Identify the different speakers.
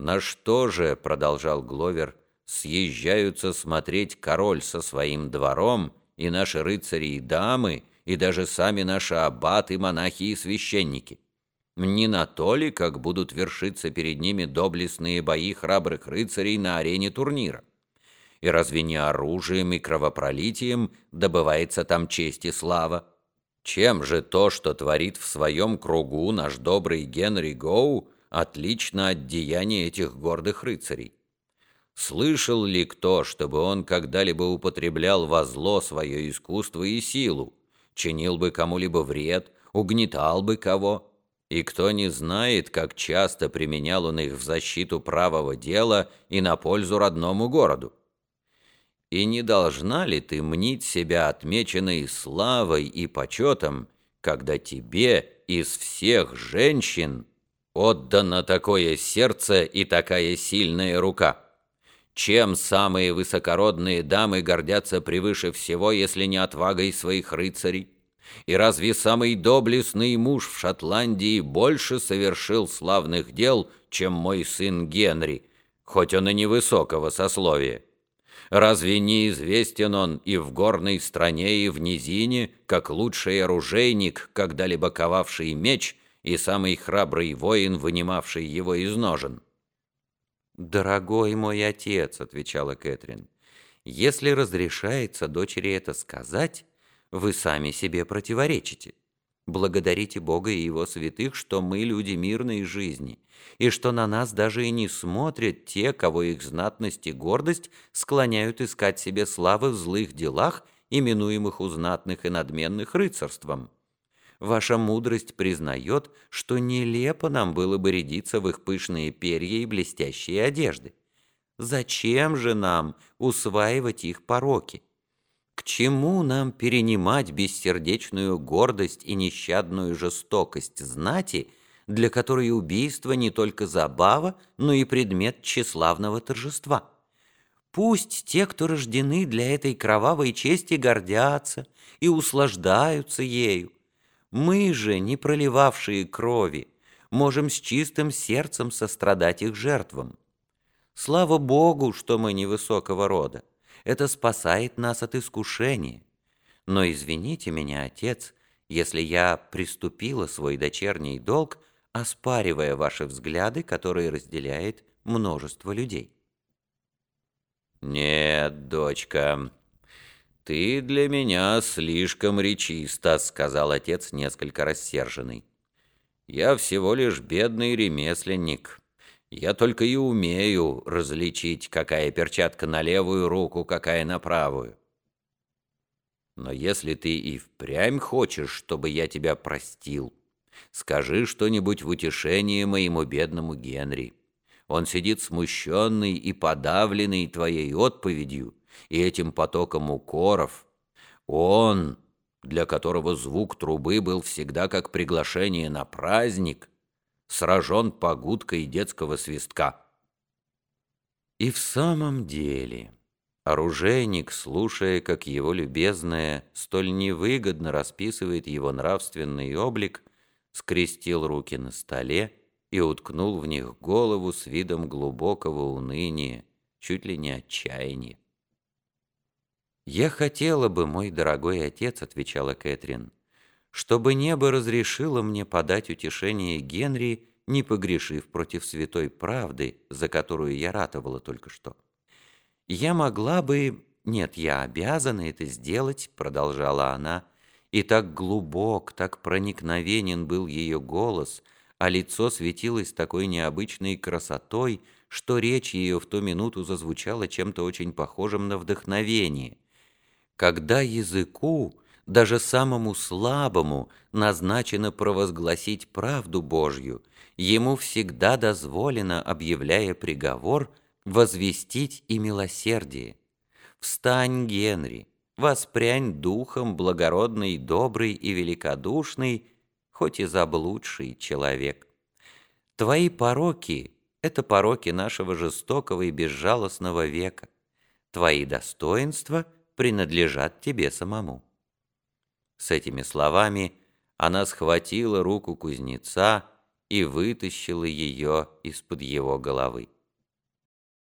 Speaker 1: «На что же, — продолжал Гловер, — съезжаются смотреть король со своим двором, и наши рыцари и дамы, и даже сами наши аббаты, монахи и священники? Не на то ли, как будут вершиться перед ними доблестные бои храбрых рыцарей на арене турнира? И разве не оружием и кровопролитием добывается там честь и слава? Чем же то, что творит в своем кругу наш добрый Генри Гоу, отлично от деяния этих гордых рыцарей? Слышал ли кто, чтобы он когда-либо употреблял во зло свое искусство и силу, чинил бы кому-либо вред, угнетал бы кого? И кто не знает, как часто применял он их в защиту правого дела и на пользу родному городу? И не должна ли ты мнить себя отмеченной славой и почетом, когда тебе из всех женщин отдано такое сердце и такая сильная рука? Чем самые высокородные дамы гордятся превыше всего, если не отвагой своих рыцарей? И разве самый доблестный муж в Шотландии больше совершил славных дел, чем мой сын Генри, хоть он и невысокого сословия? Разве не известен он и в горной стране, и в низине, как лучший оружейник, когда-либо ковавший меч, и самый храбрый воин, вынимавший его из ножен?»
Speaker 2: «Дорогой мой отец», — отвечала Кэтрин, — «если разрешается дочери это сказать, вы сами себе противоречите. Благодарите Бога и Его святых, что мы люди мирной жизни, и что на нас даже и не смотрят те, кого их знатность и гордость склоняют искать себе славы в злых делах, именуемых у знатных и надменных рыцарством. Ваша мудрость признает, что нелепо нам было бы рядиться в их пышные перья и блестящие одежды. Зачем же нам усваивать их пороки? К чему нам перенимать бессердечную гордость и нещадную жестокость знати, для которой убийство не только забава, но и предмет тщеславного торжества? Пусть те, кто рождены для этой кровавой чести, гордятся и услаждаются ею. Мы же, не проливавшие крови, можем с чистым сердцем сострадать их жертвам. Слава Богу, что мы невысокого рода это спасает нас от искушения. Но извините меня, отец, если я приступила свой дочерний долг, оспаривая ваши взгляды, которые разделяет множество людей.
Speaker 1: «Нет, дочка, ты для меня слишком речиста», — сказал отец, несколько рассерженный. «Я всего лишь бедный ремесленник. Я только и умею различить, какая перчатка на левую руку, какая на правую. Но если ты и впрямь хочешь, чтобы я тебя простил, скажи что-нибудь в утешение моему бедному Генри. Он сидит смущенный и подавленный твоей отповедью и этим потоком укоров. Он, для которого звук трубы был всегда как приглашение на праздник, сражен погудкой детского свистка.
Speaker 2: И в самом деле, оружейник, слушая, как его любезная столь невыгодно расписывает его нравственный облик, скрестил руки на столе и уткнул в них голову с видом глубокого уныния, чуть ли не отчаяния. «Я хотела бы, мой дорогой отец», — отвечала Кэтрин, — чтобы небо разрешило мне подать утешение Генри, не погрешив против святой правды, за которую я ратовала только что. Я могла бы... Нет, я обязана это сделать, продолжала она, и так глубок, так проникновенен был ее голос, а лицо светилось такой необычной красотой, что речь ее в ту минуту зазвучала чем-то очень похожим на вдохновение. Когда языку даже самому слабому назначено провозгласить правду Божью, ему всегда дозволено, объявляя приговор, возвестить и милосердие. Встань, Генри, воспрянь духом благородный, добрый и великодушный, хоть и заблудший человек. Твои пороки — это пороки нашего жестокого и безжалостного века. Твои достоинства принадлежат тебе самому. С этими словами она схватила руку кузнеца и вытащила ее из-под его головы.